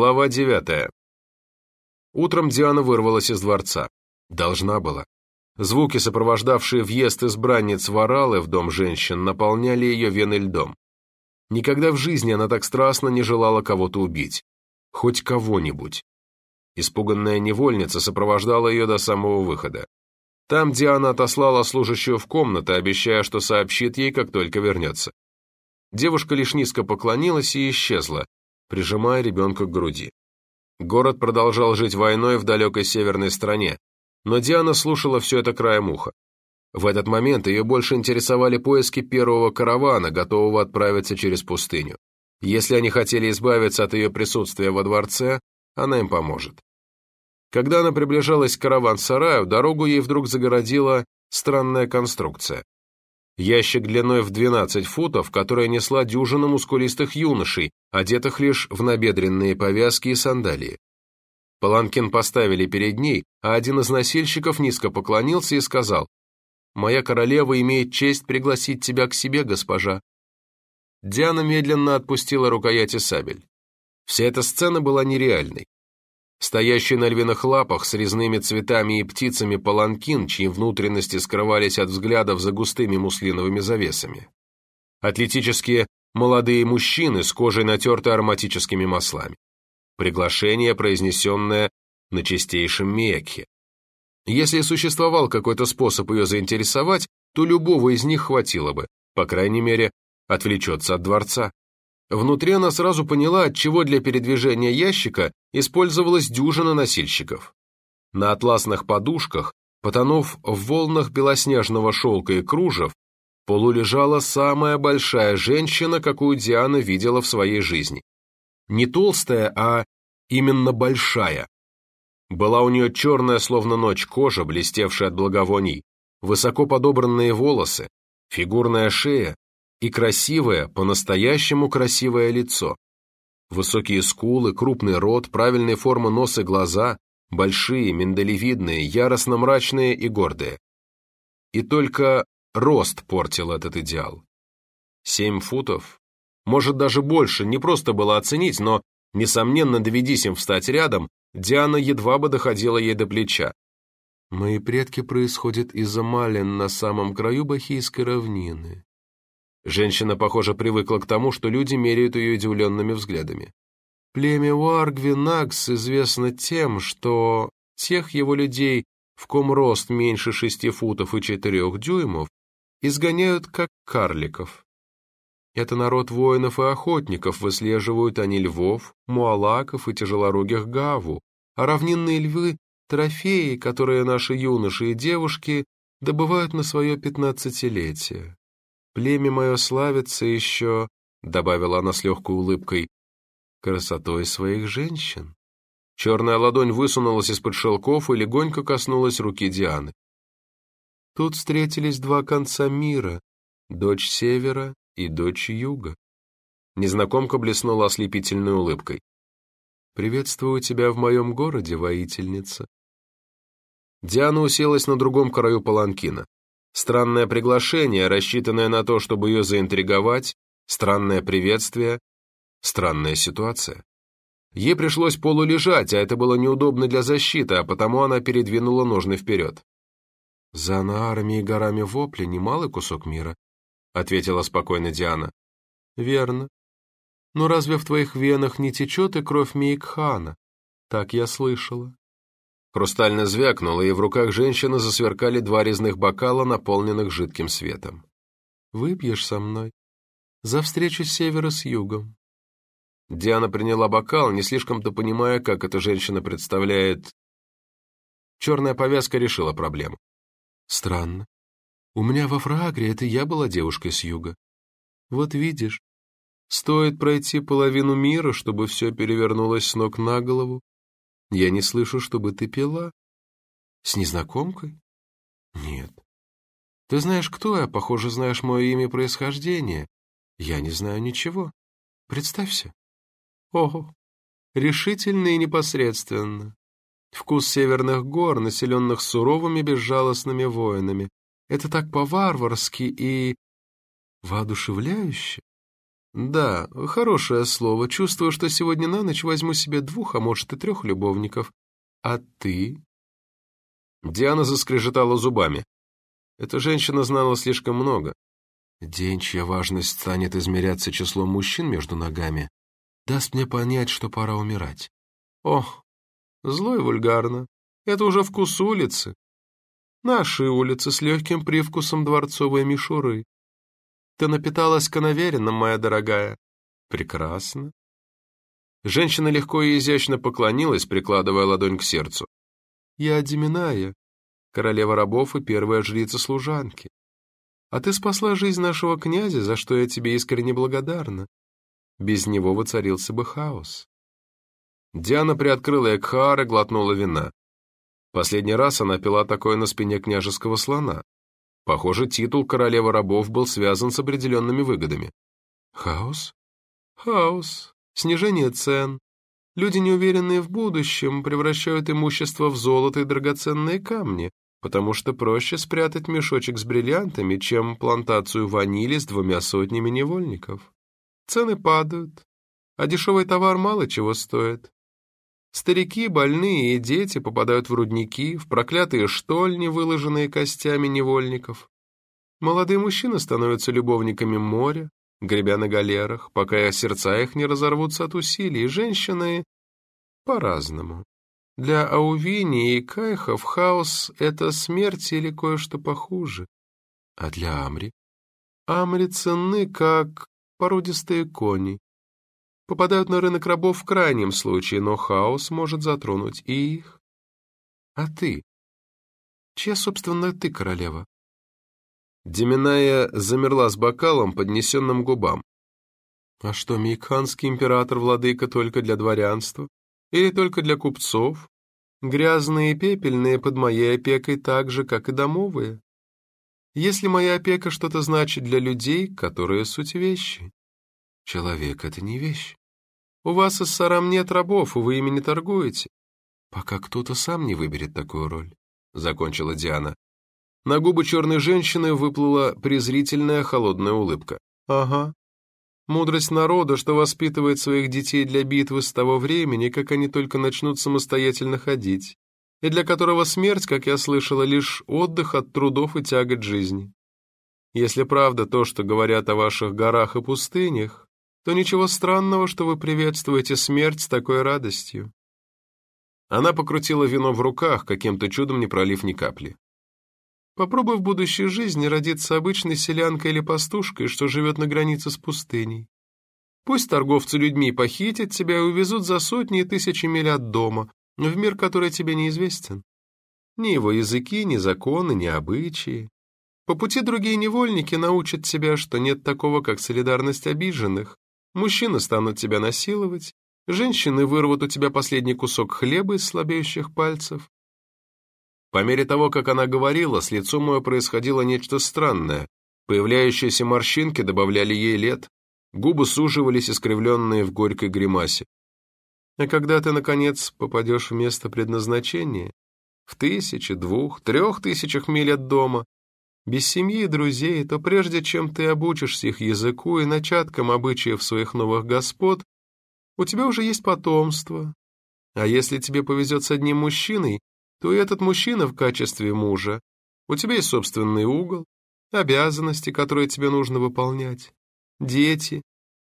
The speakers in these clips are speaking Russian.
Глава девятая. Утром Диана вырвалась из дворца. Должна была. Звуки, сопровождавшие въезд избранниц Варалы в дом женщин, наполняли ее вены льдом. Никогда в жизни она так страстно не желала кого-то убить. Хоть кого-нибудь. Испуганная невольница сопровождала ее до самого выхода. Там Диана отослала служащую в комнату, обещая, что сообщит ей, как только вернется. Девушка лишь низко поклонилась и исчезла, прижимая ребенка к груди. Город продолжал жить войной в далекой северной стране, но Диана слушала все это краем уха. В этот момент ее больше интересовали поиски первого каравана, готового отправиться через пустыню. Если они хотели избавиться от ее присутствия во дворце, она им поможет. Когда она приближалась к караван-сараю, дорогу ей вдруг загородила странная конструкция. Ящик длиной в 12 футов, которая несла дюжину мускулистых юношей, одетых лишь в набедренные повязки и сандалии. Паланкин поставили перед ней, а один из носильщиков низко поклонился и сказал, «Моя королева имеет честь пригласить тебя к себе, госпожа». Диана медленно отпустила рукояти сабель. Вся эта сцена была нереальной. Стоящий на львиных лапах с резными цветами и птицами паланкин, чьи внутренности скрывались от взглядов за густыми муслиновыми завесами. Атлетические молодые мужчины с кожей натертой ароматическими маслами. Приглашение, произнесенное на чистейшем мекхе. Если существовал какой-то способ ее заинтересовать, то любого из них хватило бы, по крайней мере, отвлечется от дворца. Внутри она сразу поняла, от чего для передвижения ящика использовалась дюжина носильщиков. На атласных подушках, потонув в волнах белоснежного шелка и кружев, полу лежала самая большая женщина, какую Диана видела в своей жизни. Не толстая, а именно большая. Была у нее черная, словно ночь, кожа, блестевшая от благовоний, высоко подобранные волосы, фигурная шея и красивое, по-настоящему красивое лицо. Высокие скулы, крупный рот, правильной формы нос и глаза, большие, миндалевидные, яростно мрачные и гордые. И только рост портил этот идеал. Семь футов, может даже больше, не просто было оценить, но, несомненно, доведись им встать рядом, Диана едва бы доходила ей до плеча. Мои предки происходят из Амалин на самом краю Бахийской равнины. Женщина, похоже, привыкла к тому, что люди меряют ее удивленными взглядами. Племя Уаргвинакс известно тем, что тех его людей, в ком рост меньше шести футов и четырех дюймов, изгоняют как карликов. Это народ воинов и охотников, выслеживают они львов, муалаков и тяжелорогих гаву, а равнинные львы — трофеи, которые наши юноши и девушки добывают на свое пятнадцатилетие. Племя мое славится еще, — добавила она с легкой улыбкой, — красотой своих женщин. Черная ладонь высунулась из-под шелков и легонько коснулась руки Дианы. Тут встретились два конца мира, дочь севера и дочь юга. Незнакомка блеснула ослепительной улыбкой. «Приветствую тебя в моем городе, воительница». Диана уселась на другом краю паланкина. Странное приглашение, рассчитанное на то, чтобы ее заинтриговать, странное приветствие, странная ситуация. Ей пришлось полулежать, а это было неудобно для защиты, а потому она передвинула ножны вперед. «За Наарами и горами вопли немалый кусок мира», — ответила спокойно Диана. «Верно. Но разве в твоих венах не течет и кровь Мейкхана? Так я слышала». Хрустально звякнуло, и в руках женщины засверкали два резных бокала, наполненных жидким светом. «Выпьешь со мной? За встречу севера с югом». Диана приняла бокал, не слишком-то понимая, как эта женщина представляет... Черная повязка решила проблему. «Странно. У меня во Фрагре это я была девушкой с юга. Вот видишь, стоит пройти половину мира, чтобы все перевернулось с ног на голову, я не слышу, чтобы ты пила. С незнакомкой? Нет. Ты знаешь, кто я, похоже, знаешь мое имя и происхождение. Я не знаю ничего. Представься. Ого, решительно и непосредственно. Вкус северных гор, населенных суровыми безжалостными воинами. Это так по-варварски и... воодушевляюще. Да, хорошее слово. Чувствую, что сегодня на ночь возьму себе двух, а может и трех любовников. А ты? Диана заскрежетала зубами. Эта женщина знала слишком много. День, чья важность станет измеряться числом мужчин между ногами, даст мне понять, что пора умирать. Ох, зло и вульгарно. Это уже вкус улицы. Наши улицы с легким привкусом дворцовой мишуры. Ты напиталась коноверином, моя дорогая. Прекрасно. Женщина легко и изящно поклонилась, прикладывая ладонь к сердцу. Я Деминая, королева рабов и первая жрица служанки. А ты спасла жизнь нашего князя, за что я тебе искренне благодарна. Без него воцарился бы хаос. Диана приоткрыла Экхаар и глотнула вина. Последний раз она пила такое на спине княжеского слона. Похоже, титул королевы рабов был связан с определенными выгодами. Хаос? Хаос. Снижение цен. Люди, неуверенные в будущем, превращают имущество в золото и драгоценные камни, потому что проще спрятать мешочек с бриллиантами, чем плантацию ванили с двумя сотнями невольников. Цены падают, а дешевый товар мало чего стоит. Старики, больные и дети попадают в рудники, в проклятые штольни, выложенные костями невольников. Молодые мужчины становятся любовниками моря, гребя на галерах, пока сердца их не разорвутся от усилий, женщины по-разному. Для Аувини и Кайхов хаос — это смерть или кое-что похуже. А для Амри? Амри ценны, как породистые кони. Попадают на рынок рабов в крайнем случае, но хаос может затронуть и их. А ты? Чья, собственно, ты королева? Деминая замерла с бокалом, поднесенным губам. А что, мейкханский император-владыка только для дворянства? Или только для купцов? Грязные и пепельные под моей опекой так же, как и домовые. Если моя опека что-то значит для людей, которые суть вещи. Человек — это не вещь. У вас из Сарам нет рабов, вы ими не торгуете. Пока кто-то сам не выберет такую роль, — закончила Диана. На губы черной женщины выплыла презрительная холодная улыбка. Ага, Мудрость народа, что воспитывает своих детей для битвы с того времени, как они только начнут самостоятельно ходить, и для которого смерть, как я слышала, лишь отдых от трудов и тягот жизни. Если правда то, что говорят о ваших горах и пустынях, то ничего странного, что вы приветствуете смерть с такой радостью. Она покрутила вино в руках, каким-то чудом не пролив ни капли. Попробуй в будущей жизни родиться обычной селянкой или пастушкой, что живет на границе с пустыней. Пусть торговцы людьми похитят тебя и увезут за сотни и тысячи миль от дома, в мир, который тебе неизвестен. Ни его языки, ни законы, ни обычаи. По пути другие невольники научат тебя, что нет такого, как солидарность обиженных. Мужчины станут тебя насиловать, женщины вырвут у тебя последний кусок хлеба из слабеющих пальцев, по мере того, как она говорила, с лицом ее происходило нечто странное. Появляющиеся морщинки добавляли ей лет, губы суживались, искривленные в горькой гримасе. А когда ты, наконец, попадешь в место предназначения, в тысячи, двух, трех тысячах миль от дома, без семьи и друзей, то прежде чем ты обучишься их языку и начаткам обычаев своих новых господ, у тебя уже есть потомство. А если тебе повезет с одним мужчиной, то и этот мужчина в качестве мужа. У тебя есть собственный угол, обязанности, которые тебе нужно выполнять, дети.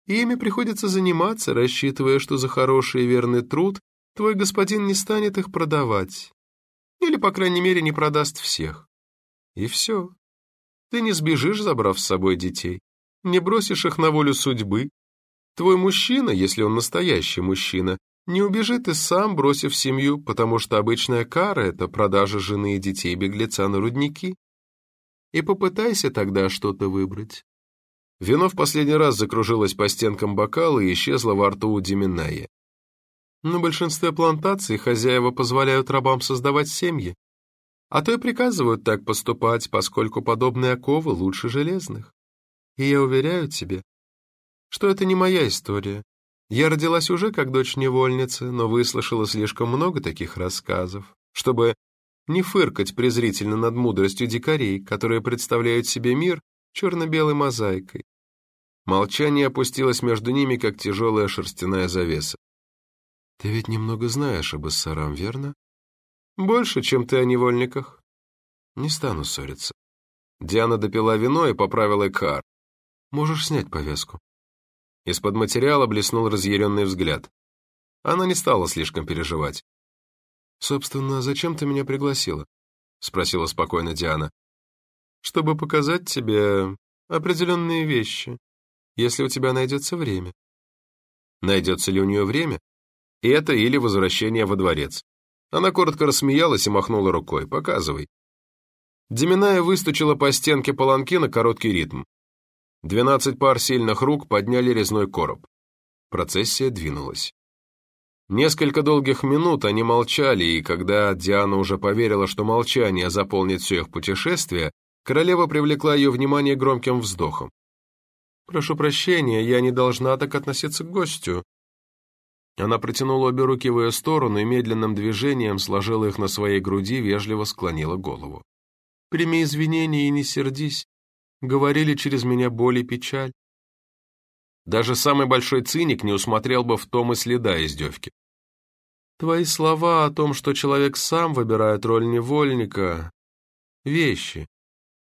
И ими приходится заниматься, рассчитывая, что за хороший и верный труд твой господин не станет их продавать. Или, по крайней мере, не продаст всех. И все. Ты не сбежишь, забрав с собой детей, не бросишь их на волю судьбы. Твой мужчина, если он настоящий мужчина, не убежит и сам, бросив семью, потому что обычная кара — это продажа жены и детей беглеца на рудники. И попытайся тогда что-то выбрать. Вино в последний раз закружилось по стенкам бокала и исчезло во рту у Диминая. На большинстве плантаций хозяева позволяют рабам создавать семьи, а то и приказывают так поступать, поскольку подобные оковы лучше железных. И я уверяю тебе, что это не моя история, я родилась уже как дочь невольницы, но выслушала слишком много таких рассказов, чтобы не фыркать презрительно над мудростью дикарей, которые представляют себе мир черно-белой мозаикой. Молчание опустилось между ними, как тяжелая шерстяная завеса. «Ты ведь немного знаешь об Иссарам, верно?» «Больше, чем ты о невольниках». «Не стану ссориться». Диана допила вино и поправила Экхар. «Можешь снять повязку». Из-под материала блеснул разъяренный взгляд. Она не стала слишком переживать. «Собственно, зачем ты меня пригласила?» — спросила спокойно Диана. «Чтобы показать тебе определенные вещи, если у тебя найдется время». Найдется ли у нее время? Это или возвращение во дворец. Она коротко рассмеялась и махнула рукой. «Показывай». Деминая выстучила по стенке полонки на короткий ритм. Двенадцать пар сильных рук подняли резной короб. Процессия двинулась. Несколько долгих минут они молчали, и когда Диана уже поверила, что молчание заполнит все их путешествие, королева привлекла ее внимание громким вздохом. «Прошу прощения, я не должна так относиться к гостю». Она протянула обе руки в ее сторону и медленным движением сложила их на своей груди, вежливо склонила голову. «Прими извинения и не сердись. Говорили через меня боль и печаль. Даже самый большой циник не усмотрел бы в том и следа издевки. Твои слова о том, что человек сам выбирает роль невольника — вещи.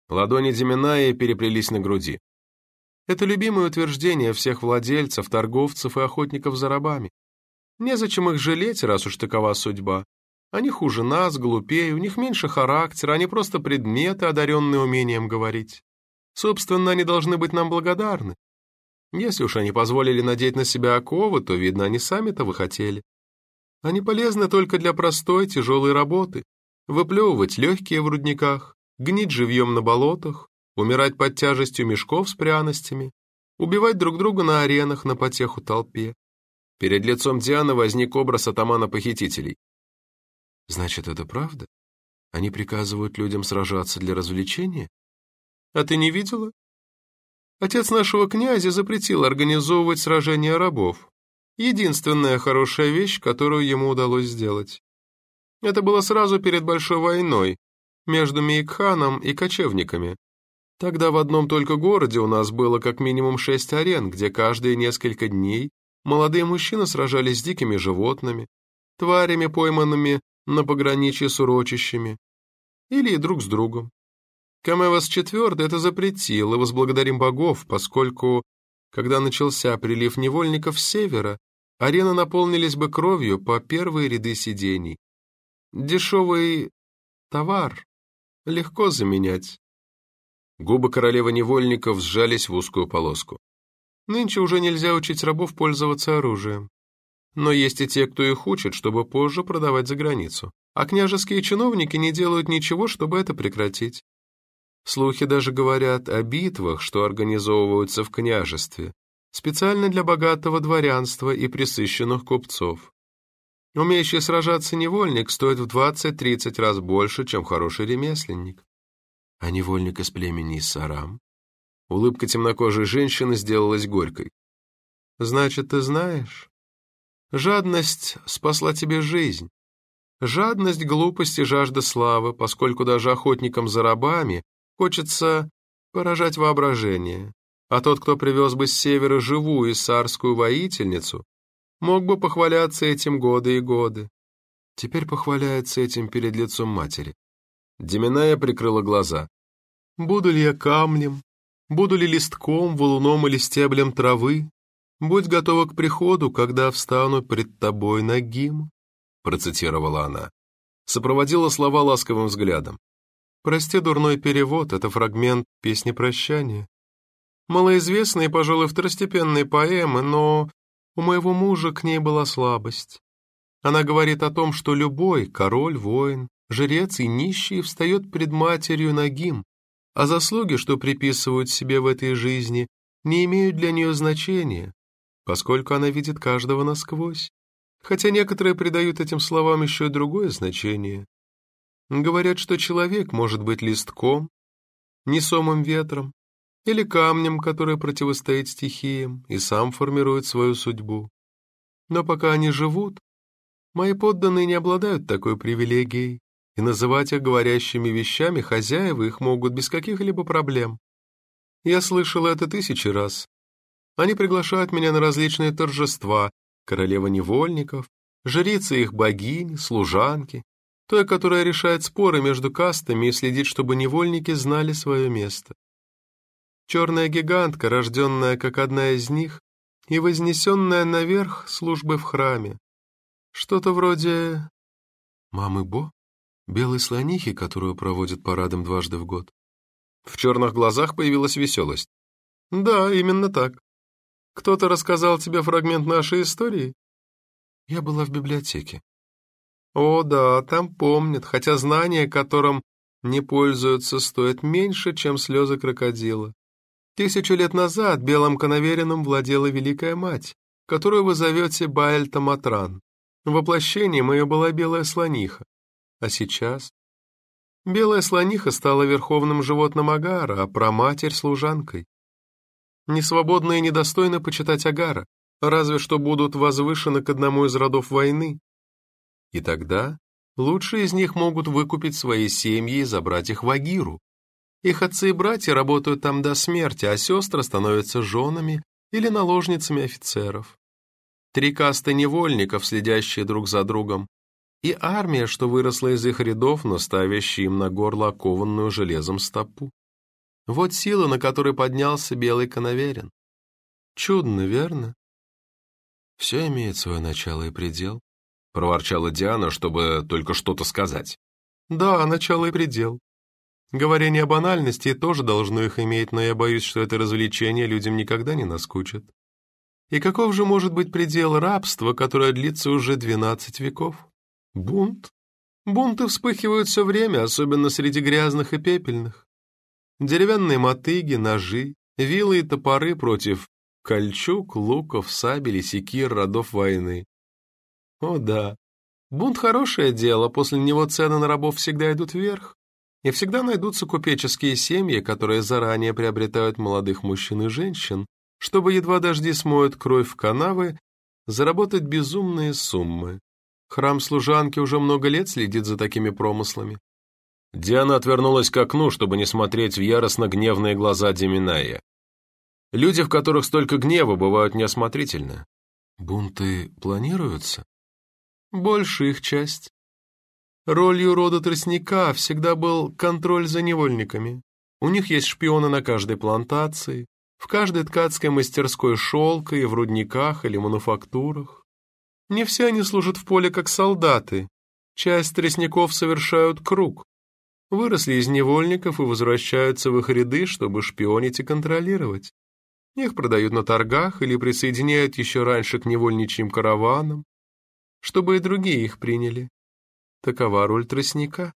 Ладони Деминая переплелись на груди. Это любимое утверждение всех владельцев, торговцев и охотников за рабами. Незачем их жалеть, раз уж такова судьба. Они хуже нас, глупее, у них меньше характера, они просто предметы, одаренные умением говорить. Собственно, они должны быть нам благодарны. Если уж они позволили надеть на себя оковы, то, видно, они сами этого хотели. Они полезны только для простой, тяжелой работы. Выплевывать легкие в рудниках, гнить живьем на болотах, умирать под тяжестью мешков с пряностями, убивать друг друга на аренах на потеху толпе. Перед лицом Дианы возник образ атамана-похитителей. Значит, это правда? Они приказывают людям сражаться для развлечения? А ты не видела? Отец нашего князя запретил организовывать сражения рабов. Единственная хорошая вещь, которую ему удалось сделать. Это было сразу перед Большой войной между Мейкханом и кочевниками. Тогда в одном только городе у нас было как минимум шесть арен, где каждые несколько дней молодые мужчины сражались с дикими животными, тварями, пойманными на пограничье с урочищами, или друг с другом. Камевас IV это запретил, и возблагодарим богов, поскольку, когда начался прилив невольников с севера, арены наполнились бы кровью по первые ряды сидений. Дешевый товар легко заменять. Губы королевы невольников сжались в узкую полоску. Нынче уже нельзя учить рабов пользоваться оружием. Но есть и те, кто их учит, чтобы позже продавать за границу. А княжеские чиновники не делают ничего, чтобы это прекратить. Слухи даже говорят о битвах, что организовываются в княжестве, специально для богатого дворянства и присыщенных купцов. Умеющий сражаться невольник стоит в 20-30 раз больше, чем хороший ремесленник. А невольник из племени Сарам? Улыбка темнокожей женщины сделалась горькой. Значит, ты знаешь? Жадность спасла тебе жизнь. Жадность, глупость и жажда славы, поскольку даже охотникам за рабами Хочется поражать воображение, а тот, кто привез бы с севера живую сарскую воительницу, мог бы похваляться этим годы и годы. Теперь похваляется этим перед лицом матери. Деминая прикрыла глаза. «Буду ли я камнем? Буду ли листком, валуном или стеблем травы? Будь готова к приходу, когда встану пред тобой нагим», процитировала она. Сопроводила слова ласковым взглядом. Прости дурной перевод, это фрагмент песни прощания. Малоизвестные, пожалуй, второстепенные поэмы, но у моего мужа к ней была слабость. Она говорит о том, что любой король, воин, жрец и нищий встает пред матерью нагим, а заслуги, что приписывают себе в этой жизни, не имеют для нее значения, поскольку она видит каждого насквозь. Хотя некоторые придают этим словам еще другое значение. Говорят, что человек может быть листком, несомым ветром, или камнем, который противостоит стихиям и сам формирует свою судьбу. Но пока они живут, мои подданные не обладают такой привилегией, и называть их говорящими вещами хозяева их могут без каких-либо проблем. Я слышал это тысячи раз. Они приглашают меня на различные торжества, королева невольников, жрицы их богини, служанки, той, которая решает споры между кастами и следит, чтобы невольники знали свое место. Черная гигантка, рожденная как одна из них, и вознесенная наверх службы в храме. Что-то вроде... Мамы Бо? Белой слонихи, которую проводят парадом дважды в год. В черных глазах появилась веселость. Да, именно так. Кто-то рассказал тебе фрагмент нашей истории? Я была в библиотеке. О, да, там помнят, хотя знание, которым не пользуются, стоит меньше, чем слезы крокодила. Тысячу лет назад белым коноверином владела Великая Мать, которую вы зовете Баэльта Матран. Воплощением ее была белая слониха. А сейчас? Белая слониха стала верховным животным Агара, а проматерь — служанкой. Несвободно и недостойно почитать Агара, разве что будут возвышены к одному из родов войны. И тогда лучшие из них могут выкупить свои семьи и забрать их в Агиру. Их отцы и братья работают там до смерти, а сестры становятся женами или наложницами офицеров. Три касты невольников, следящие друг за другом, и армия, что выросла из их рядов, но ставящая им на горло окованную железом стопу. Вот сила, на которой поднялся белый коноверин. Чудно, верно? Все имеет свое начало и предел, — проворчала Диана, чтобы только что-то сказать. Да, начало и предел. Говорение о банальности тоже должно их иметь, но я боюсь, что это развлечение людям никогда не наскучит. И каков же может быть предел рабства, которое длится уже двенадцать веков? Бунт? Бунты вспыхивают все время, особенно среди грязных и пепельных. Деревянные мотыги, ножи, вилы и топоры против кольчуг, луков, сабель и секир родов войны. О да, бунт — хорошее дело, после него цены на рабов всегда идут вверх. И всегда найдутся купеческие семьи, которые заранее приобретают молодых мужчин и женщин, чтобы едва дожди смоют кровь в канавы, заработать безумные суммы. Храм служанки уже много лет следит за такими промыслами. Диана отвернулась к окну, чтобы не смотреть в яростно гневные глаза Деминая. Люди, в которых столько гнева, бывают неосмотрительны. Бунты планируются? Больше их часть. Ролью рода тростника всегда был контроль за невольниками. У них есть шпионы на каждой плантации, в каждой ткацкой мастерской шелка и в рудниках или мануфактурах. Не все они служат в поле как солдаты. Часть тростников совершают круг. Выросли из невольников и возвращаются в их ряды, чтобы шпионить и контролировать. Их продают на торгах или присоединяют еще раньше к невольничьим караванам, чтобы и другие их приняли. Такова роль тростника.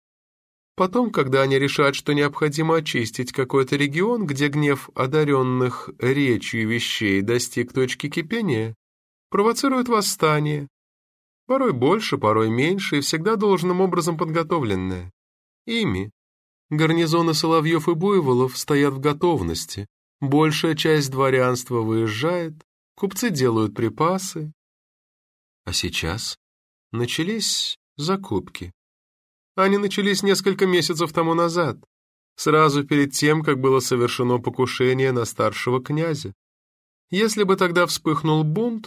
Потом, когда они решат, что необходимо очистить какой-то регион, где гнев одаренных речью вещей достиг точки кипения, провоцируют восстание. Порой больше, порой меньше и всегда должным образом подготовленное. Ими. Гарнизоны Соловьев и Буйволов стоят в готовности. Большая часть дворянства выезжает, купцы делают припасы. А сейчас начались закупки. Они начались несколько месяцев тому назад, сразу перед тем, как было совершено покушение на старшего князя. Если бы тогда вспыхнул бунт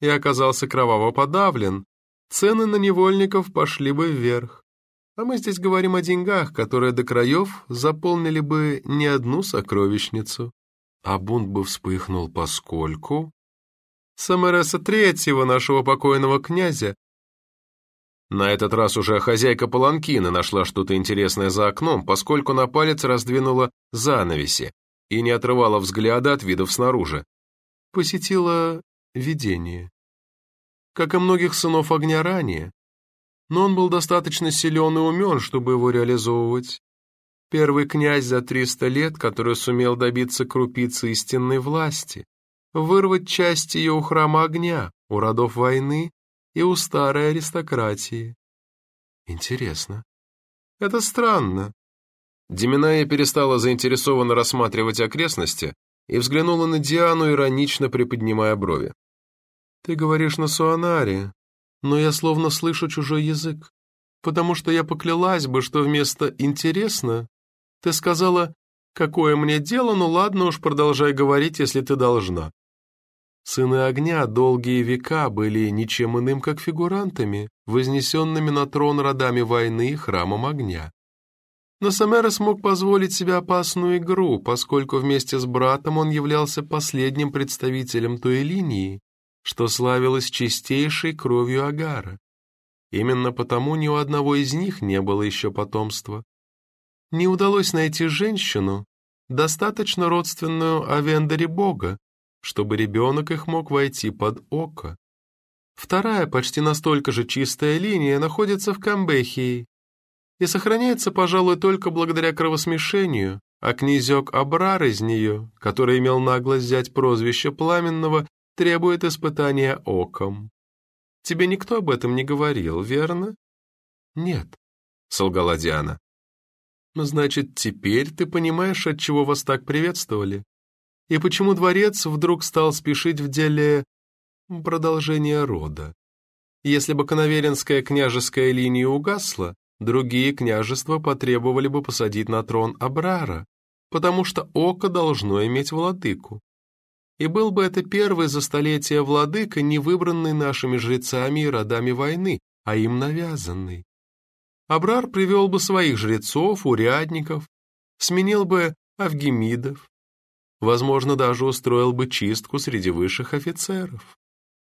и оказался кроваво подавлен, цены на невольников пошли бы вверх. А мы здесь говорим о деньгах, которые до краев заполнили бы не одну сокровищницу. А бунт бы вспыхнул поскольку... Самареса Третьего, нашего покойного князя, на этот раз уже хозяйка паланкина нашла что-то интересное за окном, поскольку на палец раздвинула занавеси и не отрывала взгляда от видов снаружи. Посетила видение. Как и многих сынов огня ранее, но он был достаточно силен и умен, чтобы его реализовывать. Первый князь за триста лет, который сумел добиться крупицы истинной власти, вырвать часть ее у храма огня, у родов войны и у старой аристократии. Интересно. Это странно. Деминая перестала заинтересованно рассматривать окрестности и взглянула на Диану, иронично приподнимая брови. «Ты говоришь на суанаре, но я словно слышу чужой язык, потому что я поклялась бы, что вместо «интересно» ты сказала «какое мне дело, ну ладно уж, продолжай говорить, если ты должна». Сыны огня долгие века были ничем иным, как фигурантами, вознесенными на трон родами войны и храмом огня. Но Самерос мог позволить себе опасную игру, поскольку вместе с братом он являлся последним представителем той линии, что славилась чистейшей кровью Агара. Именно потому ни у одного из них не было еще потомства. Не удалось найти женщину, достаточно родственную Авендере Бога, чтобы ребенок их мог войти под око. Вторая, почти настолько же чистая линия, находится в Камбехии, и сохраняется, пожалуй, только благодаря кровосмешению, а князек Абрар из нее, который имел наглость взять прозвище Пламенного, требует испытания оком. Тебе никто об этом не говорил, верно? Нет, солгала Диана. Значит, теперь ты понимаешь, от чего вас так приветствовали? И почему дворец вдруг стал спешить в деле продолжения рода? Если бы Коноверинская княжеская линия угасла, Другие княжества потребовали бы посадить на трон Абрара, потому что око должно иметь владыку. И был бы это первый за столетие владыка, не выбранный нашими жрецами и родами войны, а им навязанный. Абрар привел бы своих жрецов, урядников, сменил бы авгемидов, возможно, даже устроил бы чистку среди высших офицеров.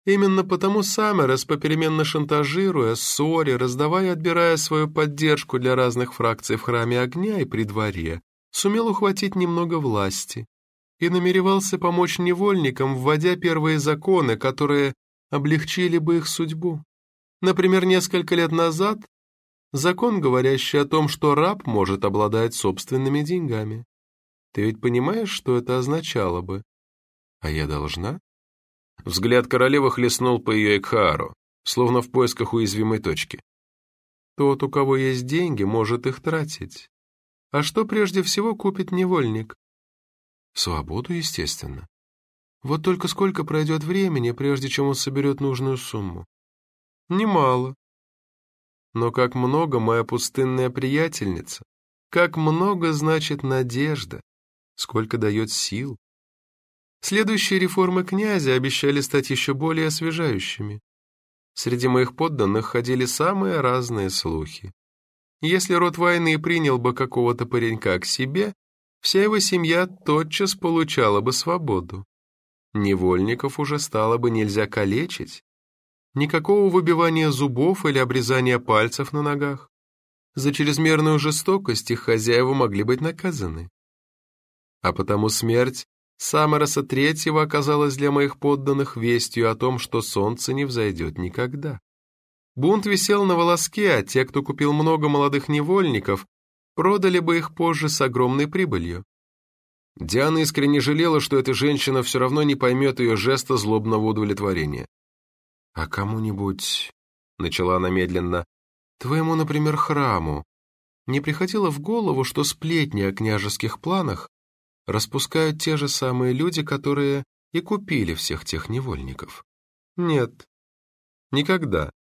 Именно потому Саммерес, попеременно шантажируя, ссоря, раздавая и отбирая свою поддержку для разных фракций в храме огня и при дворе, сумел ухватить немного власти и намеревался помочь невольникам, вводя первые законы, которые облегчили бы их судьбу. Например, несколько лет назад закон, говорящий о том, что раб может обладать собственными деньгами. Ты ведь понимаешь, что это означало бы? А я должна? Взгляд королевы хлестнул по ее Экхаару, словно в поисках уязвимой точки. Тот, у кого есть деньги, может их тратить. А что прежде всего купит невольник? Свободу, естественно. Вот только сколько пройдет времени, прежде чем он соберет нужную сумму? Немало. Но как много моя пустынная приятельница, как много значит надежда, сколько дает сил. Следующие реформы князя обещали стать еще более освежающими. Среди моих подданных ходили самые разные слухи. Если род войны принял бы какого-то паренька к себе, вся его семья тотчас получала бы свободу. Невольников уже стало бы нельзя калечить. Никакого выбивания зубов или обрезания пальцев на ногах. За чрезмерную жестокость их хозяева могли быть наказаны. А потому смерть Самароса Третьего оказалась для моих подданных вестью о том, что солнце не взойдет никогда. Бунт висел на волоске, а те, кто купил много молодых невольников, продали бы их позже с огромной прибылью. Диана искренне жалела, что эта женщина все равно не поймет ее жеста злобного удовлетворения. «А кому-нибудь...» — начала она медленно. «Твоему, например, храму. Не приходило в голову, что сплетни о княжеских планах распускают те же самые люди, которые и купили всех тех невольников. Нет, никогда.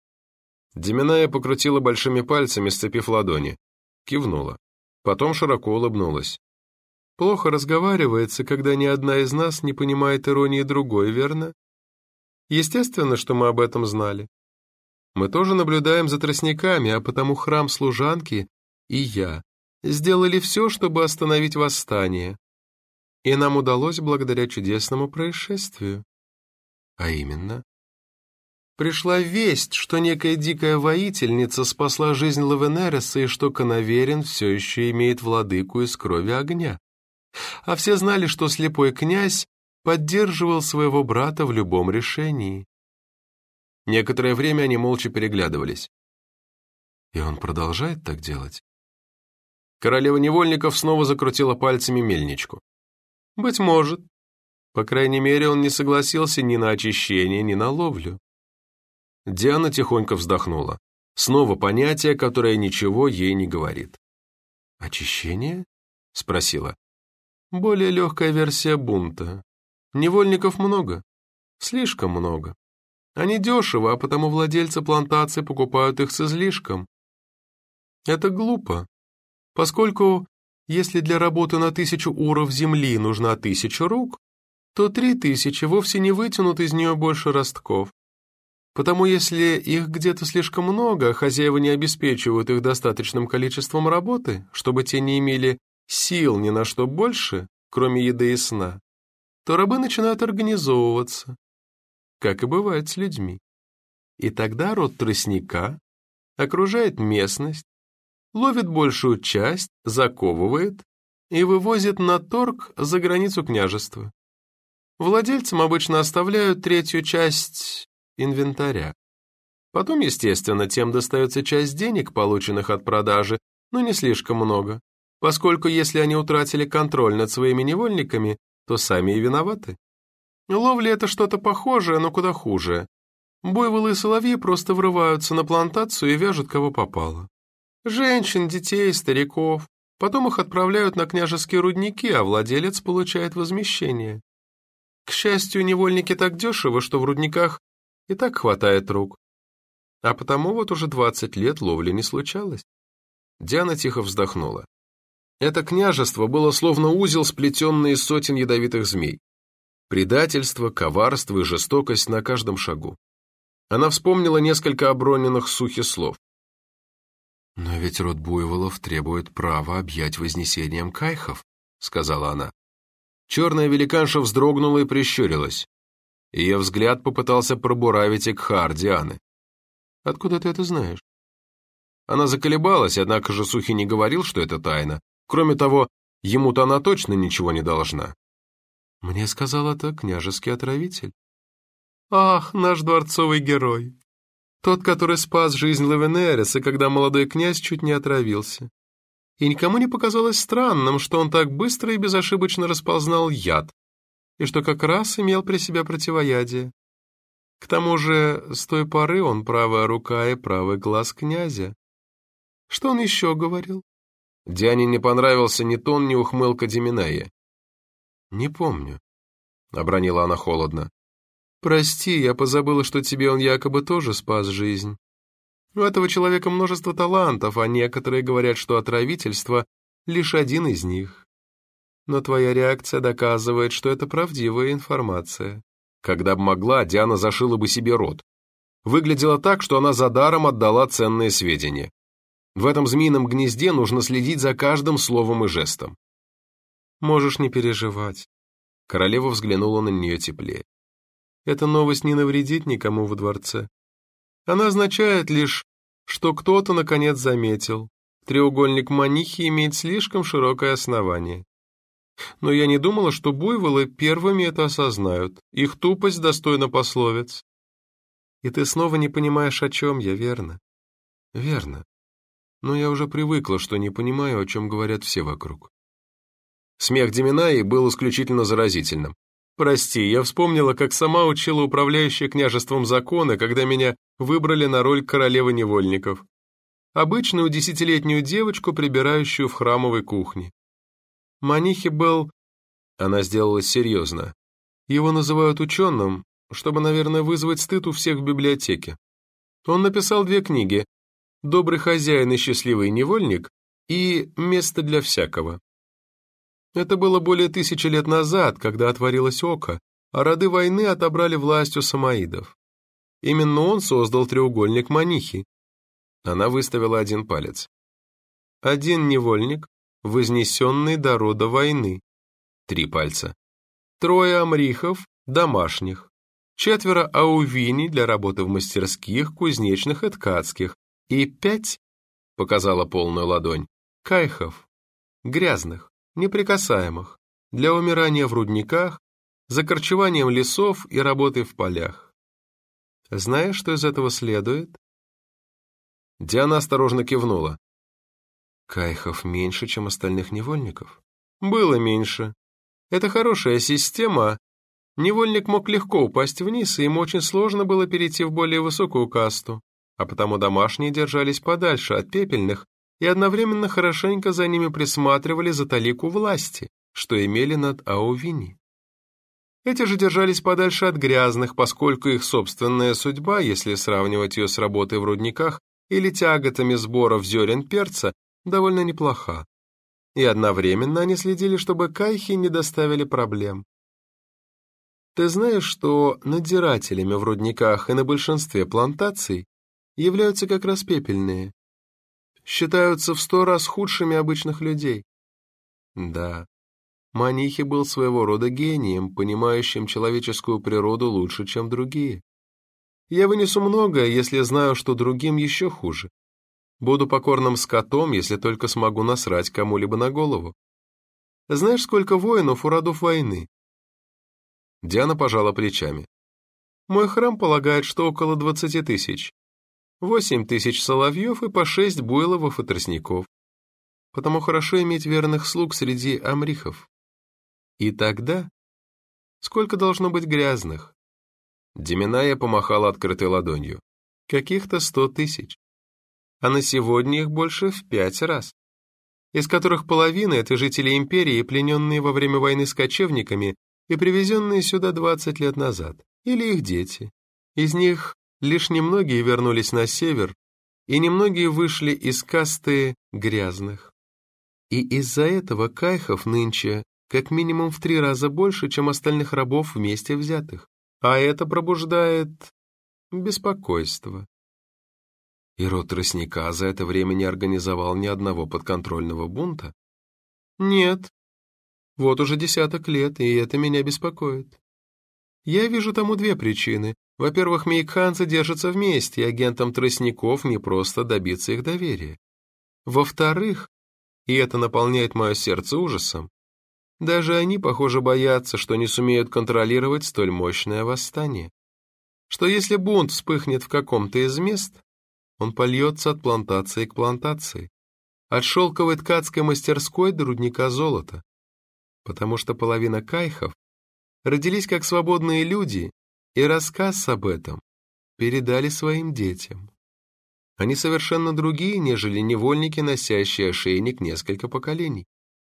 Деминая покрутила большими пальцами, сцепив ладони. Кивнула. Потом широко улыбнулась. Плохо разговаривается, когда ни одна из нас не понимает иронии другой, верно? Естественно, что мы об этом знали. Мы тоже наблюдаем за тростниками, а потому храм служанки и я сделали все, чтобы остановить восстание, и нам удалось благодаря чудесному происшествию. А именно? Пришла весть, что некая дикая воительница спасла жизнь Лавенереса и что Коноверин все еще имеет владыку из крови огня. А все знали, что слепой князь поддерживал своего брата в любом решении. Некоторое время они молча переглядывались. И он продолжает так делать? Королева невольников снова закрутила пальцами мельничку. Быть может. По крайней мере, он не согласился ни на очищение, ни на ловлю. Диана тихонько вздохнула. Снова понятие, которое ничего ей не говорит. «Очищение?» — спросила. «Более легкая версия бунта. Невольников много. Слишком много. Они дешево, а потому владельцы плантации покупают их с излишком. Это глупо, поскольку если для работы на тысячу уров земли нужна тысяча рук, то три тысячи вовсе не вытянут из нее больше ростков. Потому если их где-то слишком много, хозяева не обеспечивают их достаточным количеством работы, чтобы те не имели сил ни на что больше, кроме еды и сна, то рабы начинают организовываться, как и бывает с людьми. И тогда род тростника окружает местность, ловит большую часть, заковывает и вывозит на торг за границу княжества. Владельцам обычно оставляют третью часть инвентаря. Потом, естественно, тем достается часть денег, полученных от продажи, но не слишком много, поскольку если они утратили контроль над своими невольниками, то сами и виноваты. Ловля — это что-то похожее, но куда хуже. Буйволы и соловьи просто врываются на плантацию и вяжут кого попало. Женщин, детей, стариков. Потом их отправляют на княжеские рудники, а владелец получает возмещение. К счастью, невольники так дешево, что в рудниках и так хватает рук. А потому вот уже двадцать лет ловли не случалось. Диана тихо вздохнула. Это княжество было словно узел, сплетенный из сотен ядовитых змей. Предательство, коварство и жестокость на каждом шагу. Она вспомнила несколько оброненных сухи слов. «Но ведь род Буйволов требует права объять вознесением кайхов», — сказала она. Черная великанша вздрогнула и прищурилась. Ее взгляд попытался пробуравить Экхар Дианы. «Откуда ты это знаешь?» Она заколебалась, однако же Сухи не говорил, что это тайна. Кроме того, ему-то она точно ничего не должна. Мне сказал это княжеский отравитель. Ах, наш дворцовый герой! Тот, который спас жизнь Лавенереса, когда молодой князь чуть не отравился. И никому не показалось странным, что он так быстро и безошибочно распознал яд, и что как раз имел при себе противоядие. К тому же, с той поры он правая рука и правый глаз князя. Что он еще говорил? Диане не понравился ни тон, ни ухмылка Деминая. «Не помню», — обронила она холодно. «Прости, я позабыла, что тебе он якобы тоже спас жизнь. У этого человека множество талантов, а некоторые говорят, что отравительство — лишь один из них но твоя реакция доказывает, что это правдивая информация. Когда бы могла, Диана зашила бы себе рот. Выглядело так, что она за даром отдала ценные сведения. В этом змеином гнезде нужно следить за каждым словом и жестом. Можешь не переживать. Королева взглянула на нее теплее. Эта новость не навредит никому в дворце. Она означает лишь, что кто-то наконец заметил. Треугольник манихи имеет слишком широкое основание. Но я не думала, что буйволы первыми это осознают. Их тупость достойна пословиц. И ты снова не понимаешь, о чем я, верно? Верно. Но я уже привыкла, что не понимаю, о чем говорят все вокруг. Смех Деминаи был исключительно заразительным. Прости, я вспомнила, как сама учила управляющая княжеством закона, когда меня выбрали на роль королевы невольников. Обычную десятилетнюю девочку, прибирающую в храмовой кухне. Манихи был... Она сделалась серьезно. Его называют ученым, чтобы, наверное, вызвать стыд у всех в библиотеке. Он написал две книги «Добрый хозяин и счастливый невольник» и «Место для всякого». Это было более тысячи лет назад, когда отворилось око, а роды войны отобрали власть у самоидов. Именно он создал треугольник Манихи. Она выставила один палец. Один невольник, вознесенный до рода войны. Три пальца. Трое амрихов, домашних. Четверо аувини для работы в мастерских, кузнечных и ткацких. И пять, показала полную ладонь, кайхов, грязных, неприкасаемых, для умирания в рудниках, закорчеванием лесов и работы в полях. Знаешь, что из этого следует? Диана осторожно кивнула. Кайхов меньше, чем остальных невольников? Было меньше. Это хорошая система. Невольник мог легко упасть вниз, и им очень сложно было перейти в более высокую касту, а потому домашние держались подальше от пепельных и одновременно хорошенько за ними присматривали за талику власти, что имели над Аувини. Эти же держались подальше от грязных, поскольку их собственная судьба, если сравнивать ее с работой в рудниках или тяготами сборов зерен перца, довольно неплоха. И одновременно они следили, чтобы кайхи не доставили проблем. Ты знаешь, что надзирателями в рудниках и на большинстве плантаций являются как раз пепельные? Считаются в сто раз худшими обычных людей. Да, Манихи был своего рода гением, понимающим человеческую природу лучше, чем другие. Я вынесу многое, если знаю, что другим еще хуже. Буду покорным скотом, если только смогу насрать кому-либо на голову. Знаешь, сколько воинов у родов войны? Диана пожала плечами. Мой храм полагает, что около двадцати тысяч. Восемь тысяч соловьев и по шесть буйловов и тростников. Потому хорошо иметь верных слуг среди амрихов. И тогда... Сколько должно быть грязных? Деминая помахала открытой ладонью. Каких-то сто тысяч. А на сегодня их больше в пять раз. Из которых половина — это жители империи, плененные во время войны с кочевниками и привезенные сюда 20 лет назад, или их дети. Из них лишь немногие вернулись на север, и немногие вышли из касты грязных. И из-за этого кайхов нынче как минимум в три раза больше, чем остальных рабов вместе взятых. А это пробуждает беспокойство. И род тростника за это время не организовал ни одного подконтрольного бунта? Нет, вот уже десяток лет, и это меня беспокоит. Я вижу тому две причины. Во-первых, мейкханцы держатся вместе, и агентам тростников не просто добиться их доверия. Во-вторых, и это наполняет мое сердце ужасом, даже они, похоже, боятся, что не сумеют контролировать столь мощное восстание. Что если бунт вспыхнет в каком-то из мест, он польется от плантации к плантации, от шелковой ткацкой мастерской до рудника золота потому что половина кайхов родились как свободные люди и рассказ об этом передали своим детям. Они совершенно другие, нежели невольники, носящие ошейник несколько поколений.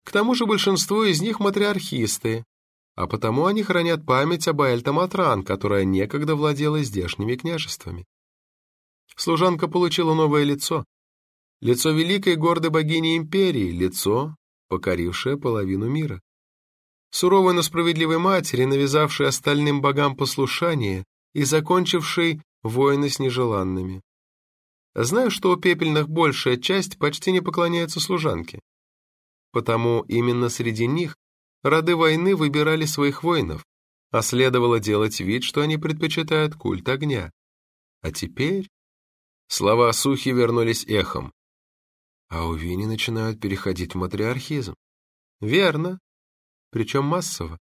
К тому же большинство из них матриархисты, а потому они хранят память об Аэльтаматран, которая некогда владела здешними княжествами. Служанка получила новое лицо. Лицо великой гордой богини империи, лицо, покорившее половину мира суровой, но справедливой матери, навязавшей остальным богам послушание и закончившей войны с нежеланными. Знаю, что у пепельных большая часть почти не поклоняется служанке. Потому именно среди них роды войны выбирали своих воинов, а следовало делать вид, что они предпочитают культ огня. А теперь... Слова Сухи вернулись эхом. А у Вини начинают переходить в матриархизм. Верно, причем массово.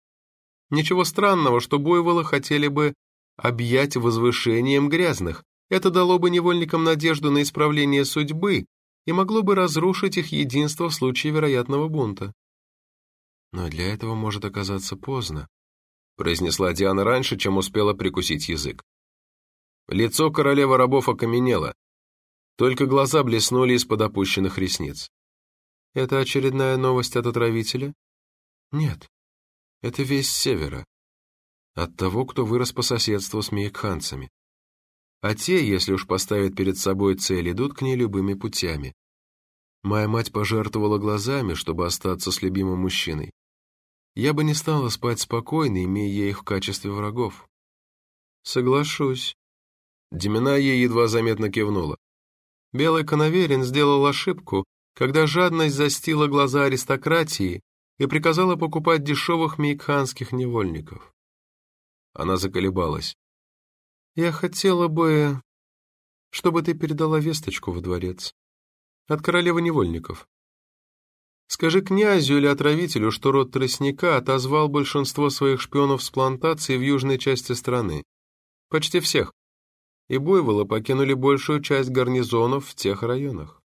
Ничего странного, что буйволы хотели бы объять возвышением грязных. Это дало бы невольникам надежду на исправление судьбы и могло бы разрушить их единство в случае вероятного бунта. Но для этого может оказаться поздно, произнесла Диана раньше, чем успела прикусить язык. Лицо королевы рабов окаменело, только глаза блеснули из-под опущенных ресниц. «Это очередная новость от отравителя?» Нет, это весь севера. От того, кто вырос по соседству с мейкханцами. А те, если уж поставят перед собой цель, идут к ней любыми путями. Моя мать пожертвовала глазами, чтобы остаться с любимым мужчиной. Я бы не стала спать спокойно, имея их в качестве врагов. Соглашусь. Демина ей едва заметно кивнула. Белый коноверин сделал ошибку, когда жадность застила глаза аристократии и приказала покупать дешевых мейкханских невольников. Она заколебалась. «Я хотела бы, чтобы ты передала весточку во дворец. От королевы невольников. Скажи князю или отравителю, что род тростника отозвал большинство своих шпионов с плантации в южной части страны. Почти всех. И буйволы покинули большую часть гарнизонов в тех районах.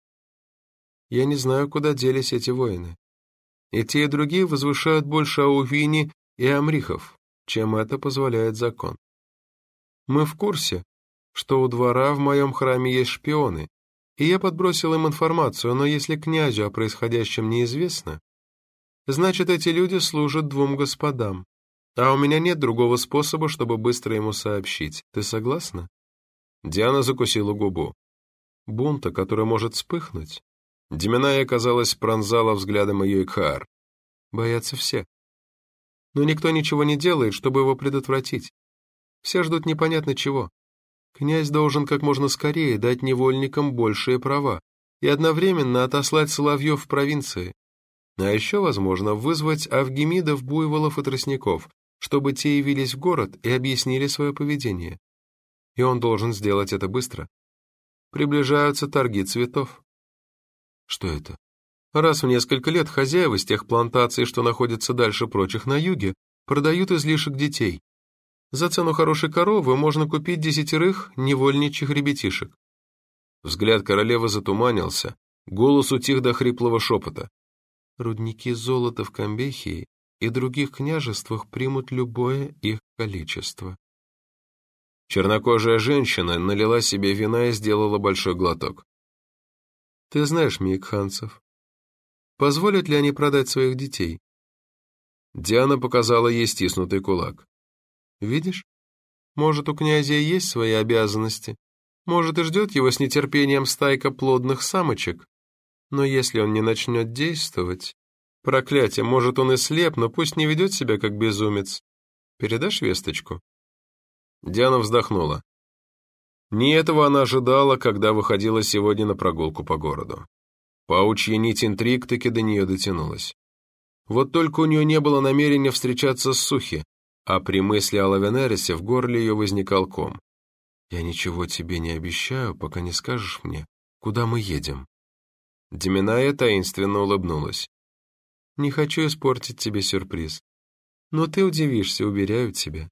Я не знаю, куда делись эти воины и те, и другие возвышают больше Аувини и Амрихов, чем это позволяет закон. Мы в курсе, что у двора в моем храме есть шпионы, и я подбросил им информацию, но если князю о происходящем неизвестно, значит, эти люди служат двум господам, а у меня нет другого способа, чтобы быстро ему сообщить. Ты согласна? Диана закусила губу. Бунта, который может вспыхнуть, Деминая, казалось, пронзала взглядом ее Икхар. Боятся все. но никто ничего не делает, чтобы его предотвратить. Все ждут непонятно чего. Князь должен как можно скорее дать невольникам большие права и одновременно отослать соловьев в провинции. А еще, возможно, вызвать авгемидов, буйволов и тростников, чтобы те явились в город и объяснили свое поведение. И он должен сделать это быстро. Приближаются торги цветов. Что это? Раз в несколько лет хозяева с тех плантаций, что находятся дальше прочих на юге, продают излишек детей. За цену хорошей коровы можно купить десятерых невольничьих ребятишек. Взгляд королевы затуманился, голос утих до хриплого шепота. Рудники золота в Камбехии и других княжествах примут любое их количество. Чернокожая женщина налила себе вина и сделала большой глоток. Ты знаешь мигханцев. Позволят ли они продать своих детей? Диана показала ей стиснутый кулак. Видишь? Может, у князя есть свои обязанности. Может, и ждет его с нетерпением стайка плодных самочек. Но если он не начнет действовать... Проклятие, может, он и слеп, но пусть не ведет себя как безумец. Передашь весточку?» Диана вздохнула. Не этого она ожидала, когда выходила сегодня на прогулку по городу. Паучья нить интриг таки до нее дотянулась. Вот только у нее не было намерения встречаться с Сухи, а при мысли о Лавенерисе в горле ее возникал ком. «Я ничего тебе не обещаю, пока не скажешь мне, куда мы едем». Деминая таинственно улыбнулась. «Не хочу испортить тебе сюрприз. Но ты удивишься, уверяю тебя.